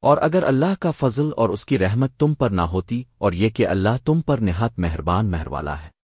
اور اگر اللہ کا فضل اور اس کی رحمت تم پر نہ ہوتی اور یہ کہ اللہ تم پر نہایت مہربان مہروالا ہے۔